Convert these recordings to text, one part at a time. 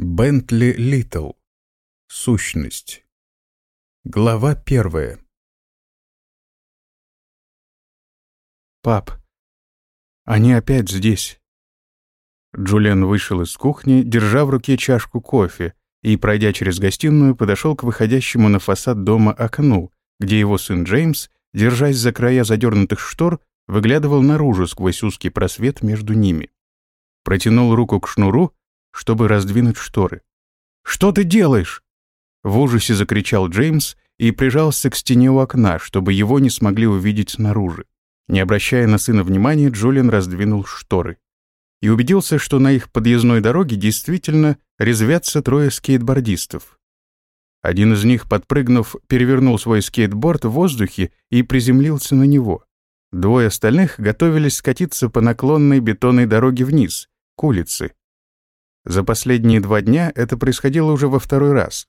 Бентли Литл. Сущность. Глава первая. «Пап, они опять здесь». Джулиан вышел из кухни, держа в руке чашку кофе, и, пройдя через гостиную, подошел к выходящему на фасад дома окну, где его сын Джеймс, держась за края задернутых штор, выглядывал наружу сквозь узкий просвет между ними. Протянул руку к шнуру, чтобы раздвинуть шторы. «Что ты делаешь?» В ужасе закричал Джеймс и прижался к стене у окна, чтобы его не смогли увидеть снаружи. Не обращая на сына внимания, Джулиан раздвинул шторы и убедился, что на их подъездной дороге действительно резвятся трое скейтбордистов. Один из них, подпрыгнув, перевернул свой скейтборд в воздухе и приземлился на него. Двое остальных готовились скатиться по наклонной бетонной дороге вниз, к улице, за последние два дня это происходило уже во второй раз.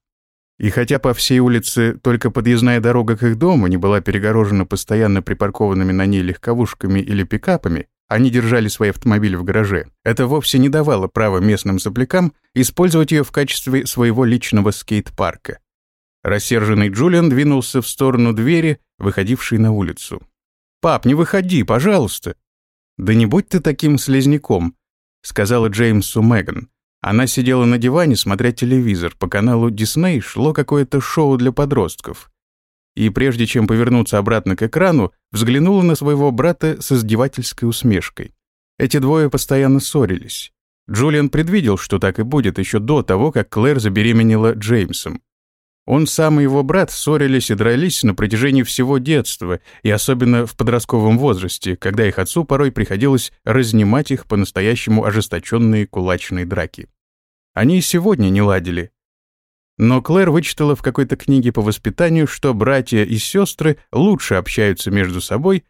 И хотя по всей улице только подъездная дорога к их дому не была перегорожена постоянно припаркованными на ней легковушками или пикапами, они держали свои автомобили в гараже, это вовсе не давало права местным соплякам использовать ее в качестве своего личного скейт-парка. Рассерженный Джулиан двинулся в сторону двери, выходившей на улицу. «Пап, не выходи, пожалуйста!» «Да не будь ты таким слезняком», — сказала Джеймсу Меган. Она сидела на диване, смотря телевизор. По каналу Дисней шло какое-то шоу для подростков. И прежде чем повернуться обратно к экрану, взглянула на своего брата с издевательской усмешкой. Эти двое постоянно ссорились. Джулиан предвидел, что так и будет еще до того, как Клэр забеременела Джеймсом. Он сам и его брат ссорились и дрались на протяжении всего детства, и особенно в подростковом возрасте, когда их отцу порой приходилось разнимать их по-настоящему ожесточенные кулачные драки. Они и сегодня не ладили. Но Клэр вычитала в какой-то книге по воспитанию, что братья и сестры лучше общаются между собой,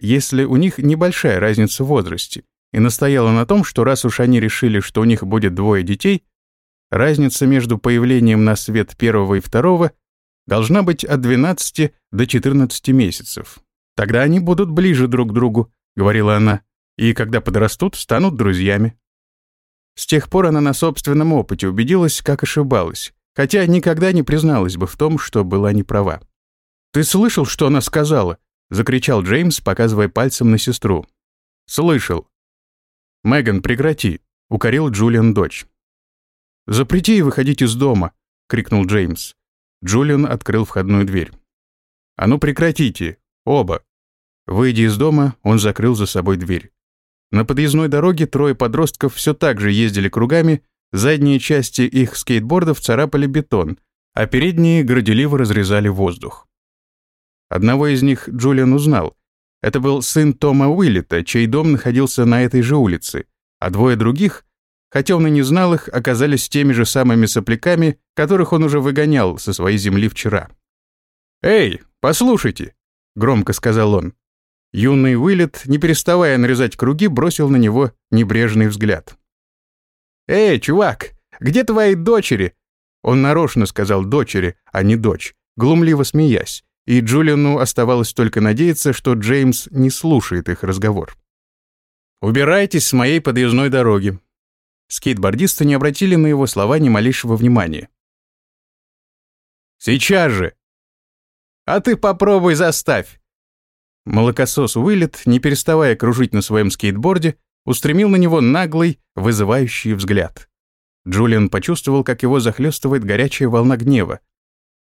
если у них небольшая разница в возрасте, и настояла на том, что раз уж они решили, что у них будет двое детей, Разница между появлением на свет первого и второго должна быть от 12 до 14 месяцев. Тогда они будут ближе друг к другу, говорила она, и когда подрастут, станут друзьями. С тех пор она на собственном опыте убедилась, как ошибалась, хотя никогда не призналась бы в том, что была неправа. «Ты слышал, что она сказала?» — закричал Джеймс, показывая пальцем на сестру. «Слышал». «Меган, прекрати», — укорил Джулиан дочь. «Запрети ей выходить из дома!» — крикнул Джеймс. Джулиан открыл входную дверь. «А ну прекратите! Оба!» Выйдя из дома, он закрыл за собой дверь. На подъездной дороге трое подростков все так же ездили кругами, задние части их скейтбордов царапали бетон, а передние горделиво разрезали воздух. Одного из них Джулиан узнал. Это был сын Тома Уиллета, чей дом находился на этой же улице, а двое других хотя он и не знал их, оказались теми же самыми сопляками, которых он уже выгонял со своей земли вчера. «Эй, послушайте!» — громко сказал он. Юный Уиллет, не переставая нарезать круги, бросил на него небрежный взгляд. «Эй, чувак, где твои дочери?» Он нарочно сказал «дочери», а не «дочь», глумливо смеясь, и Джулиану оставалось только надеяться, что Джеймс не слушает их разговор. «Убирайтесь с моей подъездной дороги», Скейтбордисты не обратили на его слова ни малейшего внимания. «Сейчас же!» «А ты попробуй заставь!» Молокосос Уиллет, не переставая кружить на своем скейтборде, устремил на него наглый, вызывающий взгляд. Джулиан почувствовал, как его захлестывает горячая волна гнева.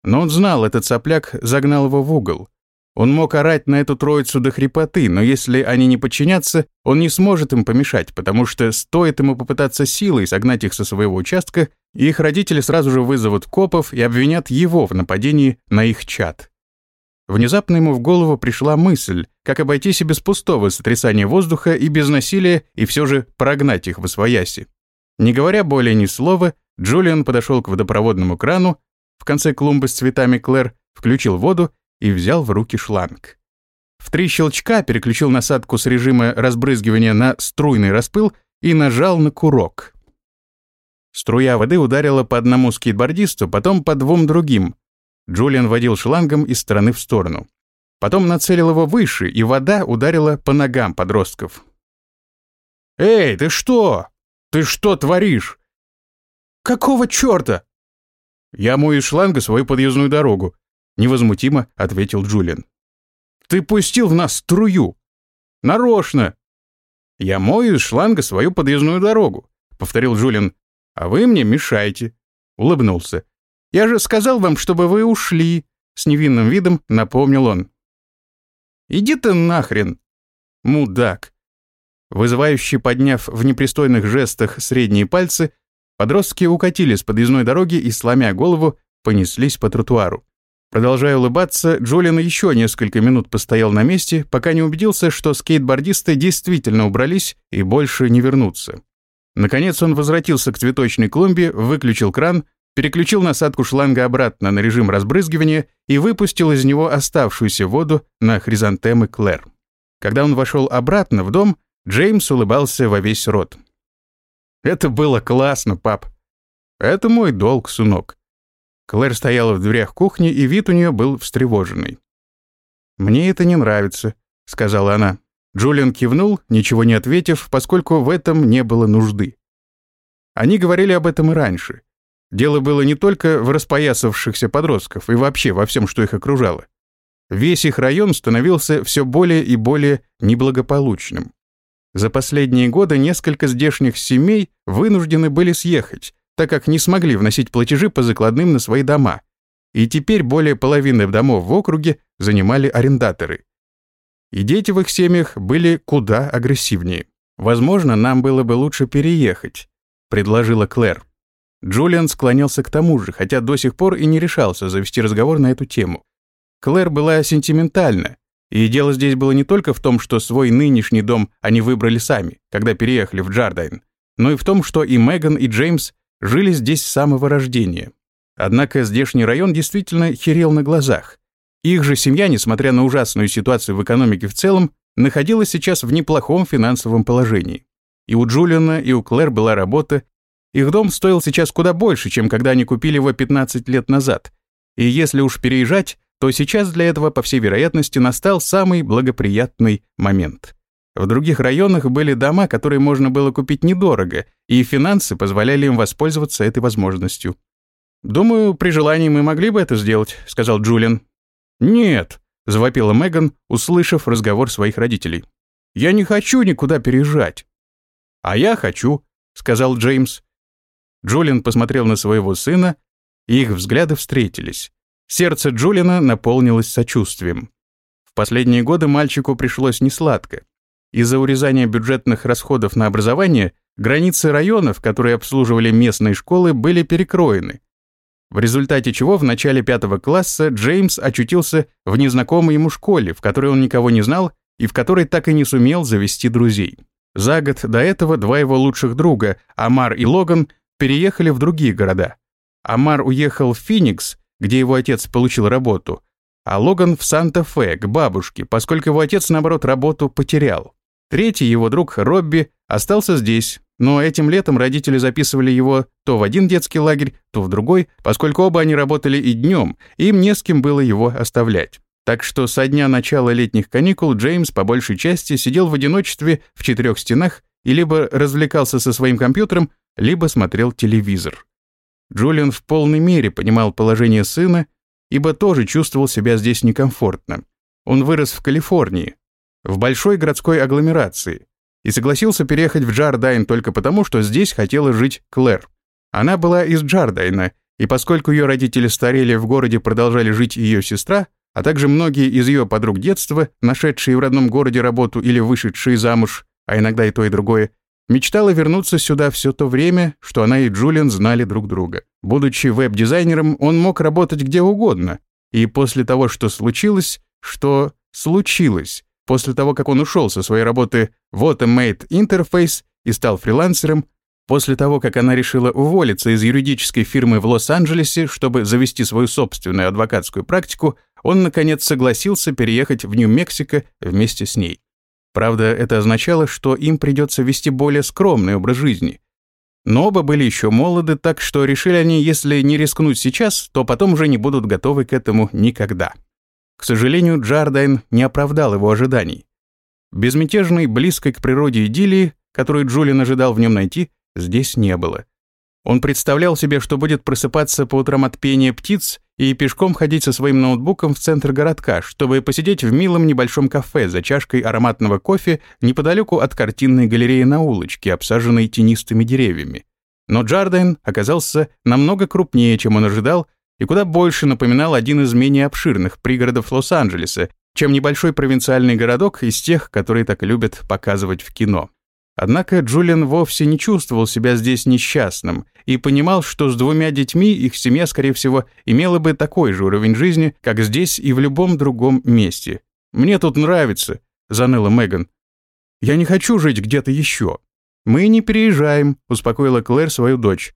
Но он знал, этот сопляк загнал его в угол. Он мог орать на эту троицу до хрипоты, но если они не подчинятся, он не сможет им помешать, потому что стоит ему попытаться силой согнать их со своего участка, их родители сразу же вызовут копов и обвинят его в нападении на их чад. Внезапно ему в голову пришла мысль, как обойтись и без пустого сотрясания воздуха и без насилия, и все же прогнать их в освояси. Не говоря более ни слова, Джулиан подошел к водопроводному крану, в конце клумбы с цветами Клэр, включил воду и взял в руки шланг. В три щелчка переключил насадку с режима разбрызгивания на струйный распыл и нажал на курок. Струя воды ударила по одному скейтбордисту, потом по двум другим. Джулиан водил шлангом из стороны в сторону. Потом нацелил его выше, и вода ударила по ногам подростков. «Эй, ты что? Ты что творишь?» Какого черта?» «Я мою из шланга свою подъездную дорогу», — невозмутимо ответил Джулиан. «Ты пустил в нас струю!» «Нарочно!» «Я мою из шланга свою подъездную дорогу», — повторил Джулиан. «А вы мне мешаете», — улыбнулся. «Я же сказал вам, чтобы вы ушли», — с невинным видом напомнил он. «Иди ты нахрен, мудак!» Вызывающе подняв в непристойных жестах средние пальцы, подростки укатили с подъездной дороги и, сломя голову, понеслись по тротуару. Продолжая улыбаться, Джолиан еще несколько минут постоял на месте, пока не убедился, что скейтбордисты действительно убрались и больше не вернутся. Наконец он возвратился к цветочной клумбе, выключил кран, переключил насадку шланга обратно на режим разбрызгивания и выпустил из него оставшуюся воду на хризантемы Клэр. Когда он вошел обратно в дом, Джеймс улыбался во весь рот. «Это было классно, пап. Это мой долг, сынок». Клэр стояла в дверях кухни, и вид у нее был встревоженный. «Мне это не нравится», — сказала она. Джулиан кивнул, ничего не ответив, поскольку в этом не было нужды. Они говорили об этом и раньше. Дело было не только в распоясавшихся подростков и вообще во всем, что их окружало. Весь их район становился все более и более неблагополучным. За последние годы несколько здешних семей вынуждены были съехать, так как не смогли вносить платежи по закладным на свои дома. И теперь более половины домов в округе занимали арендаторы. И дети в их семьях были куда агрессивнее. «Возможно, нам было бы лучше переехать», — предложила Клэр. Джулиан склонялся к тому же, хотя до сих пор и не решался завести разговор на эту тему. Клэр была сентиментальна, и дело здесь было не только в том, что свой нынешний дом они выбрали сами, когда переехали в Джардайн, но и в том, что и Меган, и Джеймс жили здесь с самого рождения. Однако здешний район действительно херел на глазах. Их же семья, несмотря на ужасную ситуацию в экономике в целом, находилась сейчас в неплохом финансовом положении. И у Джулиана, и у Клэр была работа, их дом стоил сейчас куда больше, чем когда они купили его 15 лет назад. И если уж переезжать, то сейчас для этого, по всей вероятности, настал самый благоприятный момент. В других районах были дома, которые можно было купить недорого, и финансы позволяли им воспользоваться этой возможностью. «Думаю, при желании мы могли бы это сделать», — сказал Джулиан. «Нет», — завопила Меган, услышав разговор своих родителей. «Я не хочу никуда переезжать». «А я хочу», — сказал Джеймс. Джулиан посмотрел на своего сына, и их взгляды встретились. Сердце Джулиана наполнилось сочувствием. В последние годы мальчику пришлось несладко. Из-за урезания бюджетных расходов на образование границы районов, которые обслуживали местные школы, были перекроены, в результате чего в начале пятого класса Джеймс очутился в незнакомой ему школе, в которой он никого не знал и в которой так и не сумел завести друзей. За год до этого два его лучших друга, Амар и Логан, переехали в другие города. Амар уехал в Феникс, где его отец получил работу, а Логан в Санта-Фе, к бабушке, поскольку его отец, наоборот, работу потерял. Третий его друг, Робби, остался здесь, но этим летом родители записывали его то в один детский лагерь, то в другой, поскольку оба они работали и днем, им не с кем было его оставлять. Так что со дня начала летних каникул Джеймс по большей части сидел в одиночестве в четырех стенах и либо развлекался со своим компьютером, либо смотрел телевизор. Джулиан в полной мере понимал положение сына, ибо тоже чувствовал себя здесь некомфортно. Он вырос в Калифорнии, в большой городской агломерации, и согласился переехать в Джардайн только потому, что здесь хотела жить Клэр. Она была из Джардайна, и поскольку ее родители старели в городе продолжали жить ее сестра, а также многие из ее подруг детства, нашедшие в родном городе работу или вышедшие замуж, а иногда и то, и другое, мечтала вернуться сюда все то время, что она и Джулиан знали друг друга. Будучи веб-дизайнером, он мог работать где угодно, и после того, что случилось, что случилось, После того, как он ушел со своей работы в Automate Interface и стал фрилансером, после того, как она решила уволиться из юридической фирмы в Лос-Анджелесе, чтобы завести свою собственную адвокатскую практику, он, наконец, согласился переехать в Нью-Мексико вместе с ней. Правда, это означало, что им придется вести более скромный образ жизни. Но оба были еще молоды, так что решили они, если не рискнуть сейчас, то потом уже не будут готовы к этому никогда. К сожалению, Джардайн не оправдал его ожиданий. Безмятежной, близкой к природе идиллии, которую Джулиан ожидал в нем найти, здесь не было. Он представлял себе, что будет просыпаться по утрам от пения птиц и пешком ходить со своим ноутбуком в центр городка, чтобы посидеть в милом небольшом кафе за чашкой ароматного кофе неподалеку от картинной галереи на улочке, обсаженной тенистыми деревьями. Но Джардайн оказался намного крупнее, чем он ожидал, и куда больше напоминал один из менее обширных пригородов Лос-Анджелеса, чем небольшой провинциальный городок из тех, которые так любят показывать в кино. Однако Джулиан вовсе не чувствовал себя здесь несчастным и понимал, что с двумя детьми их семья, скорее всего, имела бы такой же уровень жизни, как здесь и в любом другом месте. «Мне тут нравится», — заныла Меган. «Я не хочу жить где-то еще». «Мы не переезжаем», — успокоила Клэр свою дочь.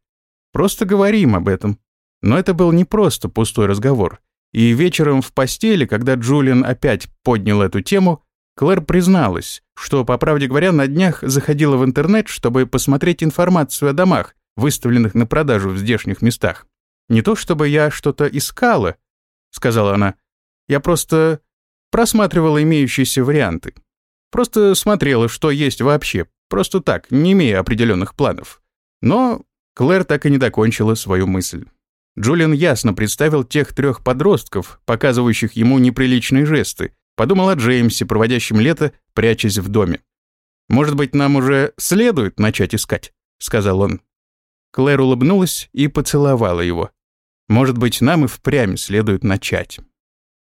«Просто говорим об этом». Но это был не просто пустой разговор. И вечером в постели, когда Джулиан опять поднял эту тему, Клэр призналась, что, по правде говоря, на днях заходила в интернет, чтобы посмотреть информацию о домах, выставленных на продажу в здешних местах. «Не то чтобы я что-то искала», — сказала она. «Я просто просматривала имеющиеся варианты. Просто смотрела, что есть вообще, просто так, не имея определенных планов». Но Клэр так и не докончила свою мысль. Джулиан ясно представил тех трех подростков, показывающих ему неприличные жесты, Подумал о Джеймсе, проводящем лето, прячась в доме. «Может быть, нам уже следует начать искать?» — сказал он. Клэр улыбнулась и поцеловала его. «Может быть, нам и впрямь следует начать».